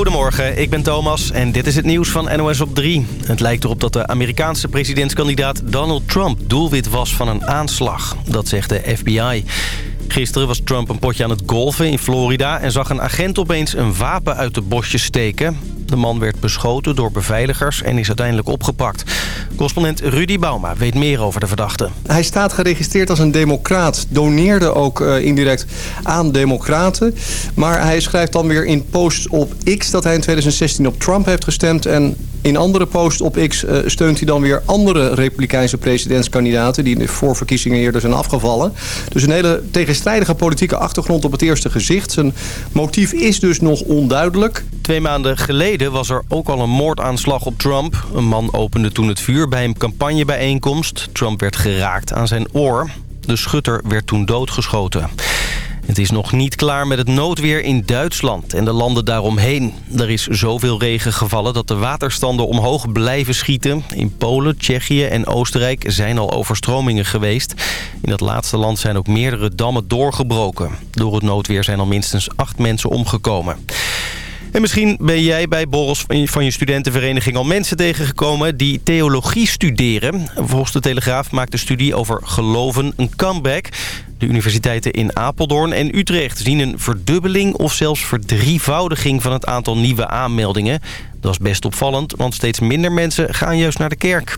Goedemorgen, ik ben Thomas en dit is het nieuws van NOS op 3. Het lijkt erop dat de Amerikaanse presidentskandidaat Donald Trump doelwit was van een aanslag. Dat zegt de FBI. Gisteren was Trump een potje aan het golfen in Florida... en zag een agent opeens een wapen uit de bosjes steken. De man werd beschoten door beveiligers en is uiteindelijk opgepakt. Correspondent Rudy Bauma weet meer over de verdachte. Hij staat geregistreerd als een democraat. Doneerde ook uh, indirect aan democraten. Maar hij schrijft dan weer in posts op X... dat hij in 2016 op Trump heeft gestemd... en in andere posts op X uh, steunt hij dan weer andere republikeinse presidentskandidaten... die in de voorverkiezingen eerder zijn afgevallen. Dus een hele tegenstrijdige politieke achtergrond op het eerste gezicht. Zijn motief is dus nog onduidelijk. Twee maanden geleden was er ook al een moordaanslag op Trump. Een man opende toen het vuur bij een campagnebijeenkomst. Trump werd geraakt aan zijn oor. De schutter werd toen doodgeschoten. Het is nog niet klaar met het noodweer in Duitsland en de landen daaromheen. Er is zoveel regen gevallen dat de waterstanden omhoog blijven schieten. In Polen, Tsjechië en Oostenrijk zijn al overstromingen geweest. In dat laatste land zijn ook meerdere dammen doorgebroken. Door het noodweer zijn al minstens acht mensen omgekomen. En misschien ben jij bij borrels van je studentenvereniging al mensen tegengekomen die theologie studeren. Volgens de Telegraaf maakt de studie over geloven een comeback. De universiteiten in Apeldoorn en Utrecht zien een verdubbeling of zelfs verdrievoudiging van het aantal nieuwe aanmeldingen. Dat is best opvallend, want steeds minder mensen gaan juist naar de kerk.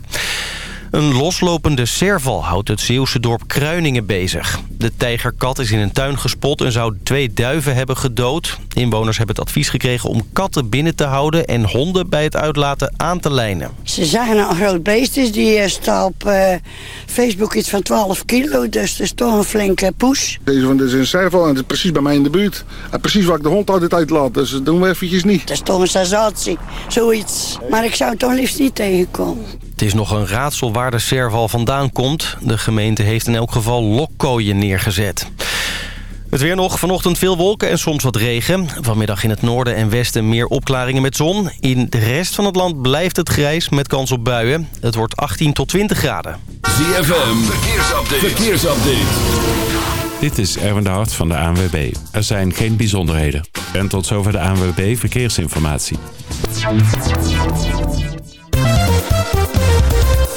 Een loslopende serval houdt het Zeeuwse dorp Kruiningen bezig. De tijgerkat is in een tuin gespot en zou twee duiven hebben gedood. Inwoners hebben het advies gekregen om katten binnen te houden... en honden bij het uitlaten aan te lijnen. Ze zeggen een groot beest is. Die staat op uh, Facebook iets van 12 kilo. Dus dat is toch een flinke poes. Deze van is een serval en het is precies bij mij in de buurt. En precies waar ik de hond altijd uitlaat. Dus dat doen we eventjes niet. Dat is toch een sensatie. Zoiets. Maar ik zou het toch liefst niet tegenkomen. Het is nog een raadsel waar de serval vandaan komt. De gemeente heeft in elk geval lokkooien neergezet. Het weer nog. Vanochtend veel wolken en soms wat regen. Vanmiddag in het noorden en westen meer opklaringen met zon. In de rest van het land blijft het grijs met kans op buien. Het wordt 18 tot 20 graden. ZFM, verkeersupdate. verkeersupdate. Dit is Erwin de Hart van de ANWB. Er zijn geen bijzonderheden. En tot zover de ANWB Verkeersinformatie.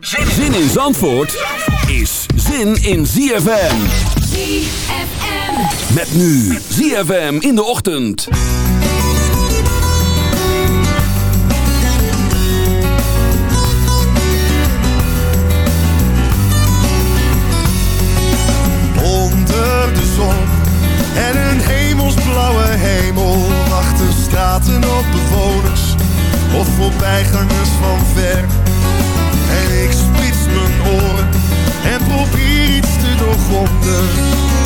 Zin in Zandvoort is zin in ZFM. ZFM. Met nu ZFM in de ochtend. Onder de zon en een hemelsblauwe hemel wachten straten op bewoners of voorbijgangers van ver. Doorgronden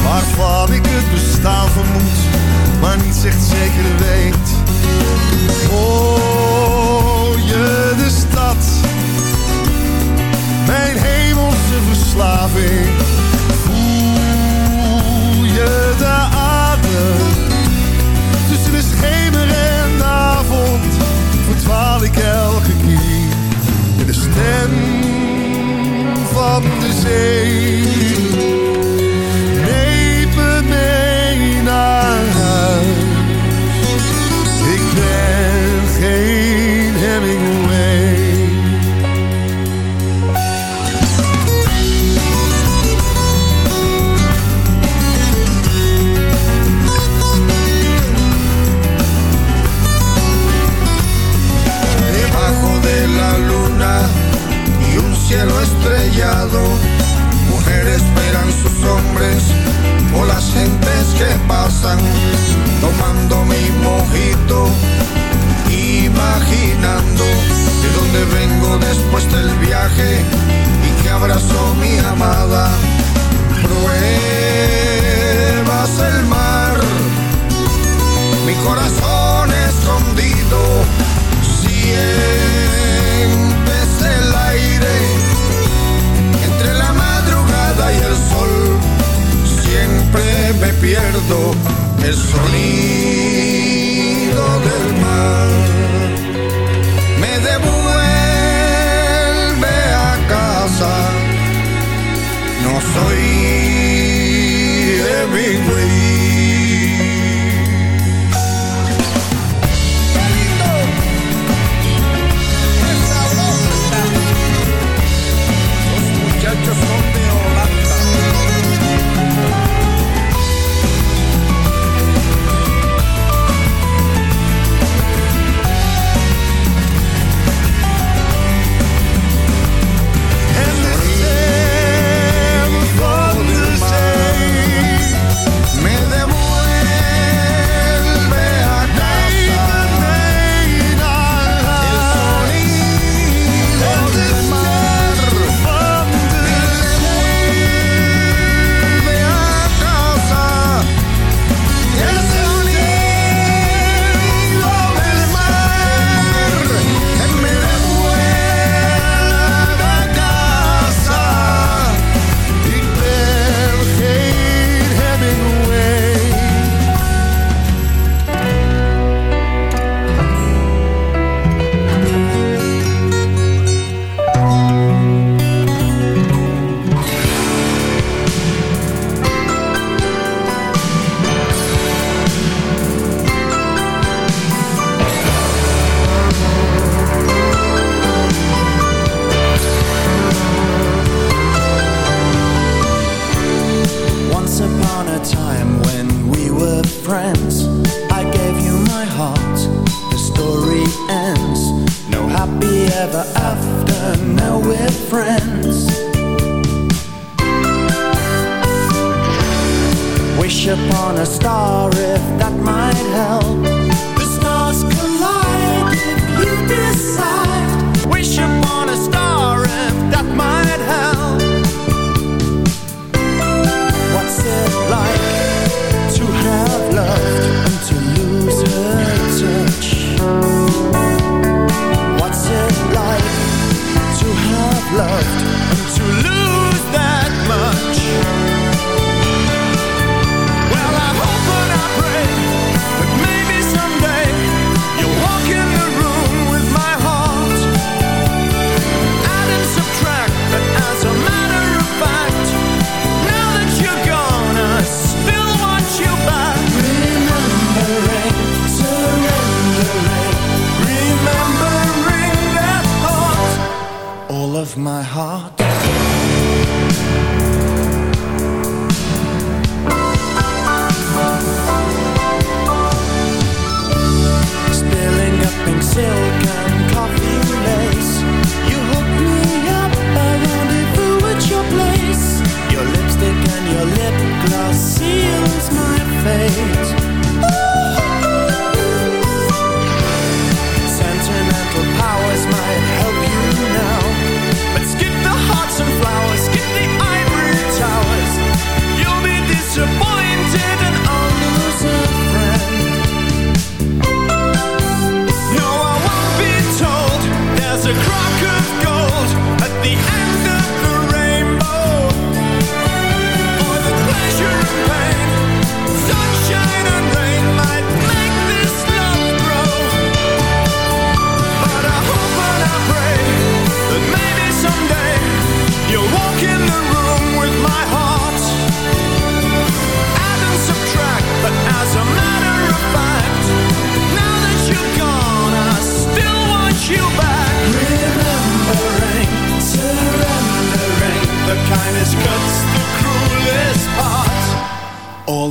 Waarvan ik het bestaan vermoed, maar niet echt zeker weet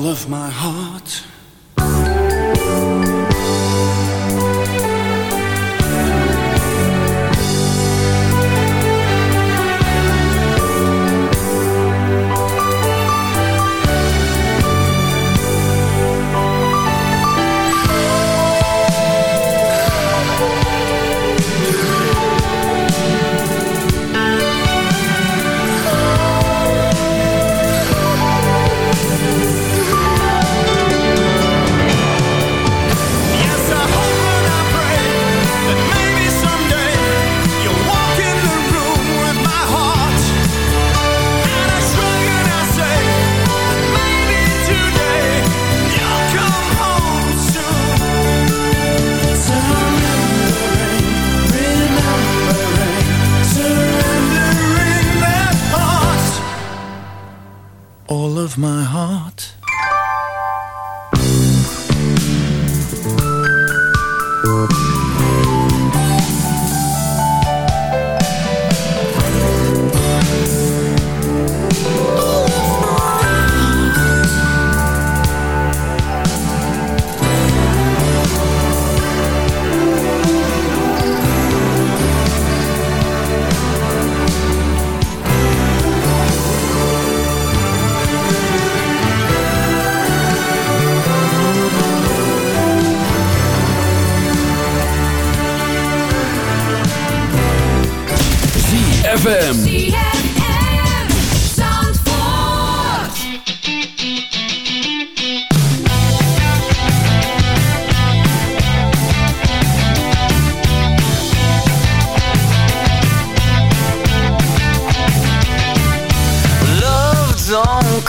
of my heart.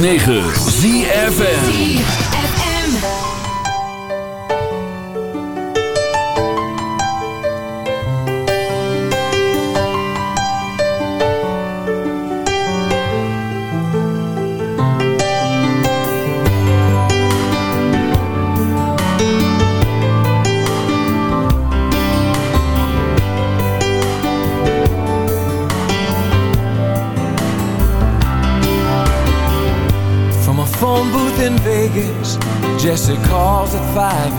106.9 ZFN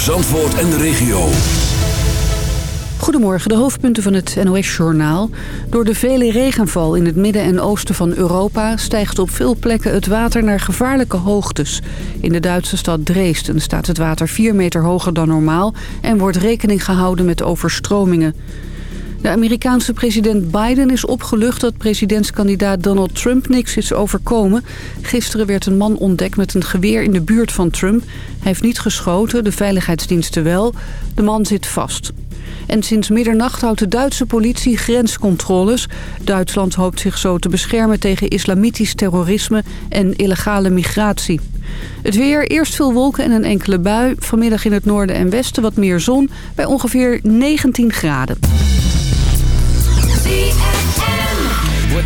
Voor Zandvoort en de regio. Goedemorgen, de hoofdpunten van het NOS-journaal. Door de vele regenval in het midden en oosten van Europa... stijgt op veel plekken het water naar gevaarlijke hoogtes. In de Duitse stad Dresden staat het water 4 meter hoger dan normaal... en wordt rekening gehouden met overstromingen. De Amerikaanse president Biden is opgelucht dat presidentskandidaat Donald Trump niks is overkomen. Gisteren werd een man ontdekt met een geweer in de buurt van Trump. Hij heeft niet geschoten, de veiligheidsdiensten wel. De man zit vast. En sinds middernacht houdt de Duitse politie grenscontroles. Duitsland hoopt zich zo te beschermen tegen islamitisch terrorisme en illegale migratie. Het weer, eerst veel wolken en een enkele bui. Vanmiddag in het noorden en westen wat meer zon bij ongeveer 19 graden.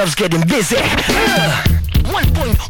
Chub's getting busy. Uh, 1.1